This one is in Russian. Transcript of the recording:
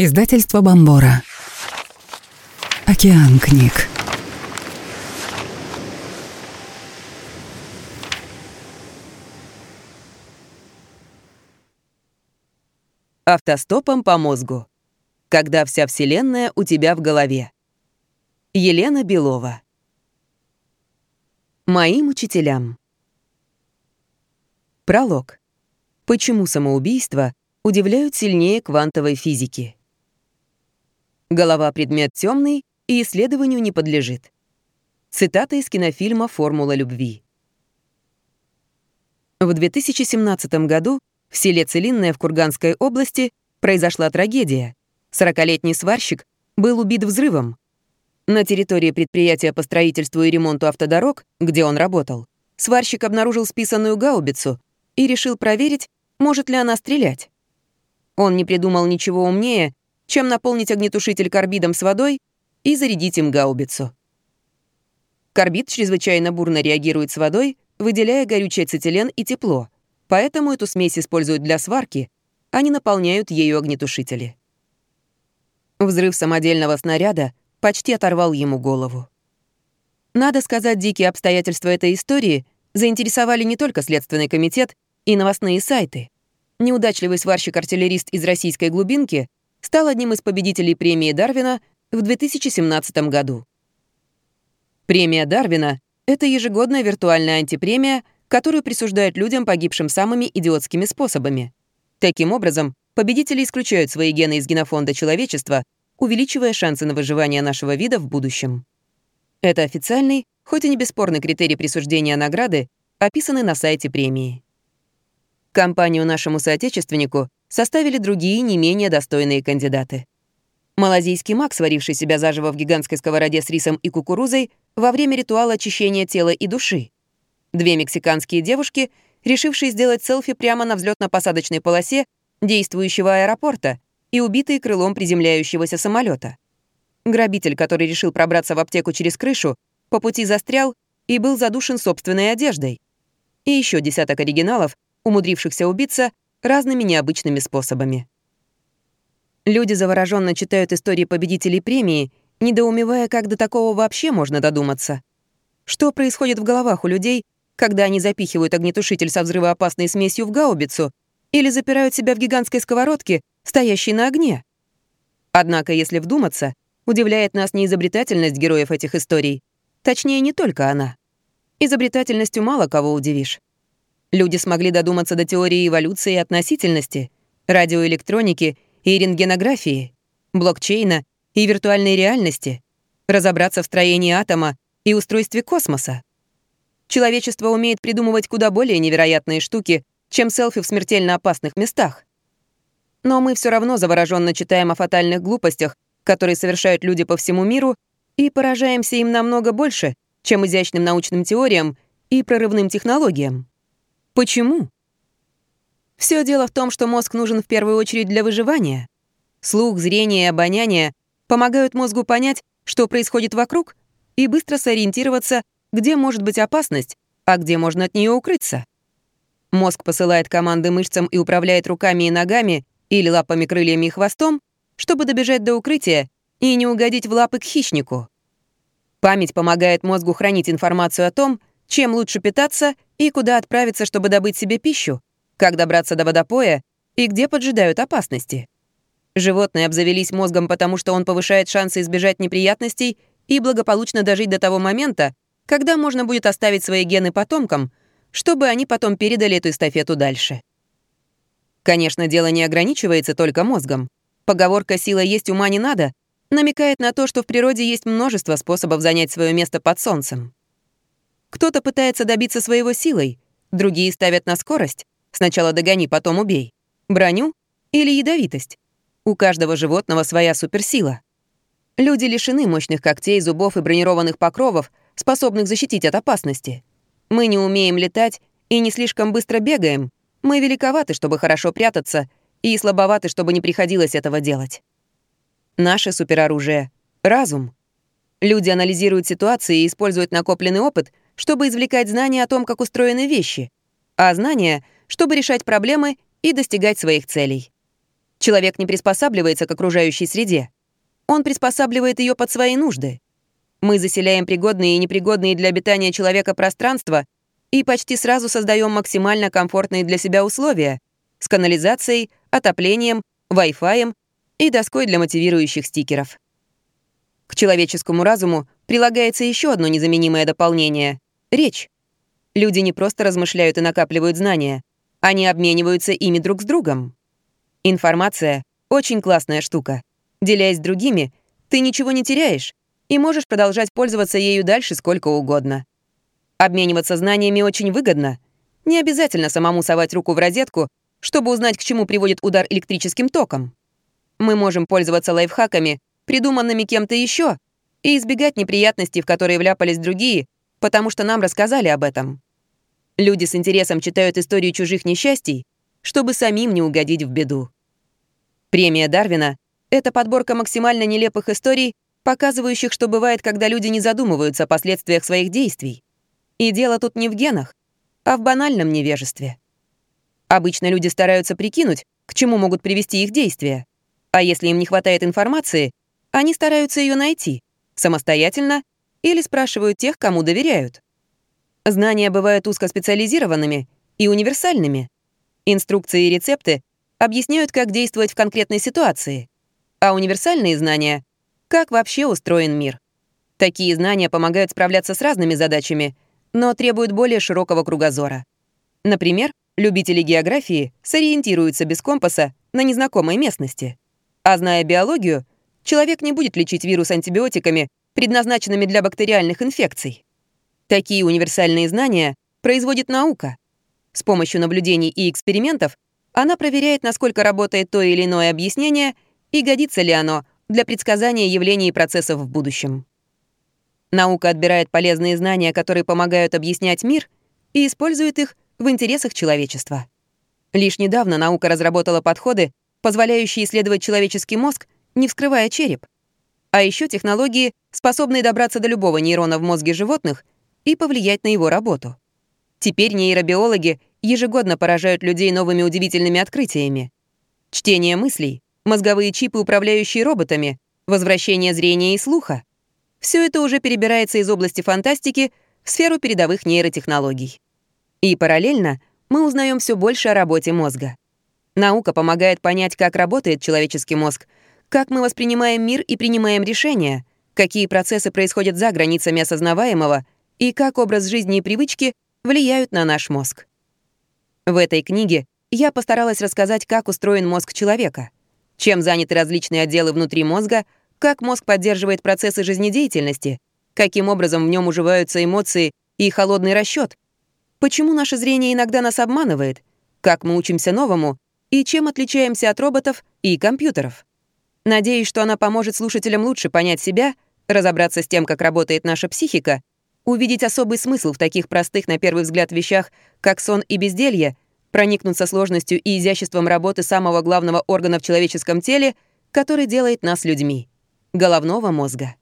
Издательство Бомбора. Океан книг. Автостопом по мозгу. Когда вся Вселенная у тебя в голове. Елена Белова. Моим учителям. Пролог. Почему самоубийство удивляют сильнее квантовой физики? Голова — предмет темный и исследованию не подлежит. Цитата из кинофильма «Формула любви». В 2017 году в селе Целинное в Курганской области произошла трагедия. 40-летний сварщик был убит взрывом. На территории предприятия по строительству и ремонту автодорог, где он работал, сварщик обнаружил списанную гаубицу и решил проверить, может ли она стрелять. Он не придумал ничего умнее, чем наполнить огнетушитель карбидом с водой и зарядить им гаубицу. Карбид чрезвычайно бурно реагирует с водой, выделяя горючий ацетилен и тепло, поэтому эту смесь используют для сварки, а не наполняют ею огнетушители. Взрыв самодельного снаряда почти оторвал ему голову. Надо сказать, дикие обстоятельства этой истории заинтересовали не только Следственный комитет и новостные сайты. Неудачливый сварщик-артиллерист из российской глубинки стал одним из победителей премии Дарвина в 2017 году. Премия Дарвина — это ежегодная виртуальная антипремия, которую присуждают людям, погибшим самыми идиотскими способами. Таким образом, победители исключают свои гены из генофонда человечества — увеличивая шансы на выживание нашего вида в будущем. Это официальный, хоть и не бесспорный критерий присуждения награды, описанный на сайте премии. Компанию нашему соотечественнику составили другие не менее достойные кандидаты. Малазийский маг, сваривший себя заживо в гигантской сковороде с рисом и кукурузой во время ритуала очищения тела и души. Две мексиканские девушки, решившие сделать селфи прямо на взлетно посадочной полосе действующего аэропорта, и убитые крылом приземляющегося самолета. Грабитель, который решил пробраться в аптеку через крышу, по пути застрял и был задушен собственной одеждой. И еще десяток оригиналов, умудрившихся убиться разными необычными способами. Люди завороженно читают истории победителей премии, недоумевая, как до такого вообще можно додуматься. Что происходит в головах у людей, когда они запихивают огнетушитель со взрывоопасной смесью в гаубицу или запирают себя в гигантской сковородке, стоящей на огне. Однако, если вдуматься, удивляет нас не изобретательность героев этих историй. Точнее, не только она. Изобретательностью мало кого удивишь. Люди смогли додуматься до теории эволюции и относительности, радиоэлектроники и рентгенографии, блокчейна и виртуальной реальности, разобраться в строении атома и устройстве космоса. Человечество умеет придумывать куда более невероятные штуки, чем селфи в смертельно опасных местах. Но мы все равно завороженно читаем о фатальных глупостях, которые совершают люди по всему миру, и поражаемся им намного больше, чем изящным научным теориям и прорывным технологиям. Почему? Все дело в том, что мозг нужен в первую очередь для выживания. Слух, зрение и обоняние помогают мозгу понять, что происходит вокруг, и быстро сориентироваться, где может быть опасность, а где можно от нее укрыться. Мозг посылает команды мышцам и управляет руками и ногами или лапами, крыльями и хвостом, чтобы добежать до укрытия и не угодить в лапы к хищнику. Память помогает мозгу хранить информацию о том, чем лучше питаться и куда отправиться, чтобы добыть себе пищу, как добраться до водопоя и где поджидают опасности. Животные обзавелись мозгом, потому что он повышает шансы избежать неприятностей и благополучно дожить до того момента, когда можно будет оставить свои гены потомкам — чтобы они потом передали эту эстафету дальше. Конечно, дело не ограничивается только мозгом. Поговорка «сила есть, ума не надо» намекает на то, что в природе есть множество способов занять свое место под солнцем. Кто-то пытается добиться своего силой, другие ставят на скорость, сначала догони, потом убей, броню или ядовитость. У каждого животного своя суперсила. Люди лишены мощных когтей, зубов и бронированных покровов, способных защитить от опасности. Мы не умеем летать и не слишком быстро бегаем. Мы великоваты, чтобы хорошо прятаться, и слабоваты, чтобы не приходилось этого делать. Наше супероружие — разум. Люди анализируют ситуации и используют накопленный опыт, чтобы извлекать знания о том, как устроены вещи, а знания, чтобы решать проблемы и достигать своих целей. Человек не приспосабливается к окружающей среде. Он приспосабливает ее под свои нужды. Мы заселяем пригодные и непригодные для обитания человека пространства и почти сразу создаем максимально комфортные для себя условия с канализацией, отоплением, Wi-Fi и доской для мотивирующих стикеров. К человеческому разуму прилагается еще одно незаменимое дополнение — речь. Люди не просто размышляют и накапливают знания, они обмениваются ими друг с другом. Информация — очень классная штука. Делясь с другими, ты ничего не теряешь и можешь продолжать пользоваться ею дальше сколько угодно. Обмениваться знаниями очень выгодно. Не обязательно самому совать руку в розетку, чтобы узнать, к чему приводит удар электрическим током. Мы можем пользоваться лайфхаками, придуманными кем-то еще, и избегать неприятностей, в которые вляпались другие, потому что нам рассказали об этом. Люди с интересом читают историю чужих несчастий, чтобы самим не угодить в беду. Премия Дарвина — это подборка максимально нелепых историй, показывающих, что бывает, когда люди не задумываются о последствиях своих действий. И дело тут не в генах, а в банальном невежестве. Обычно люди стараются прикинуть, к чему могут привести их действия. А если им не хватает информации, они стараются ее найти, самостоятельно или спрашивают тех, кому доверяют. Знания бывают узкоспециализированными и универсальными. Инструкции и рецепты объясняют, как действовать в конкретной ситуации. А универсальные знания — как вообще устроен мир. Такие знания помогают справляться с разными задачами, но требуют более широкого кругозора. Например, любители географии сориентируются без компаса на незнакомой местности. А зная биологию, человек не будет лечить вирус антибиотиками, предназначенными для бактериальных инфекций. Такие универсальные знания производит наука. С помощью наблюдений и экспериментов она проверяет, насколько работает то или иное объяснение и годится ли оно для предсказания явлений и процессов в будущем. Наука отбирает полезные знания, которые помогают объяснять мир, и использует их в интересах человечества. Лишь недавно наука разработала подходы, позволяющие исследовать человеческий мозг, не вскрывая череп. А еще технологии, способные добраться до любого нейрона в мозге животных и повлиять на его работу. Теперь нейробиологи ежегодно поражают людей новыми удивительными открытиями. Чтение мыслей, мозговые чипы, управляющие роботами, возвращение зрения и слуха. Все это уже перебирается из области фантастики в сферу передовых нейротехнологий. И параллельно мы узнаем все больше о работе мозга. Наука помогает понять, как работает человеческий мозг, как мы воспринимаем мир и принимаем решения, какие процессы происходят за границами осознаваемого и как образ жизни и привычки влияют на наш мозг. В этой книге я постаралась рассказать, как устроен мозг человека, чем заняты различные отделы внутри мозга, как мозг поддерживает процессы жизнедеятельности, каким образом в нем уживаются эмоции и холодный расчет, почему наше зрение иногда нас обманывает, как мы учимся новому и чем отличаемся от роботов и компьютеров. Надеюсь, что она поможет слушателям лучше понять себя, разобраться с тем, как работает наша психика, увидеть особый смысл в таких простых на первый взгляд вещах, как сон и безделье, проникнуться сложностью и изяществом работы самого главного органа в человеческом теле, который делает нас людьми — головного мозга.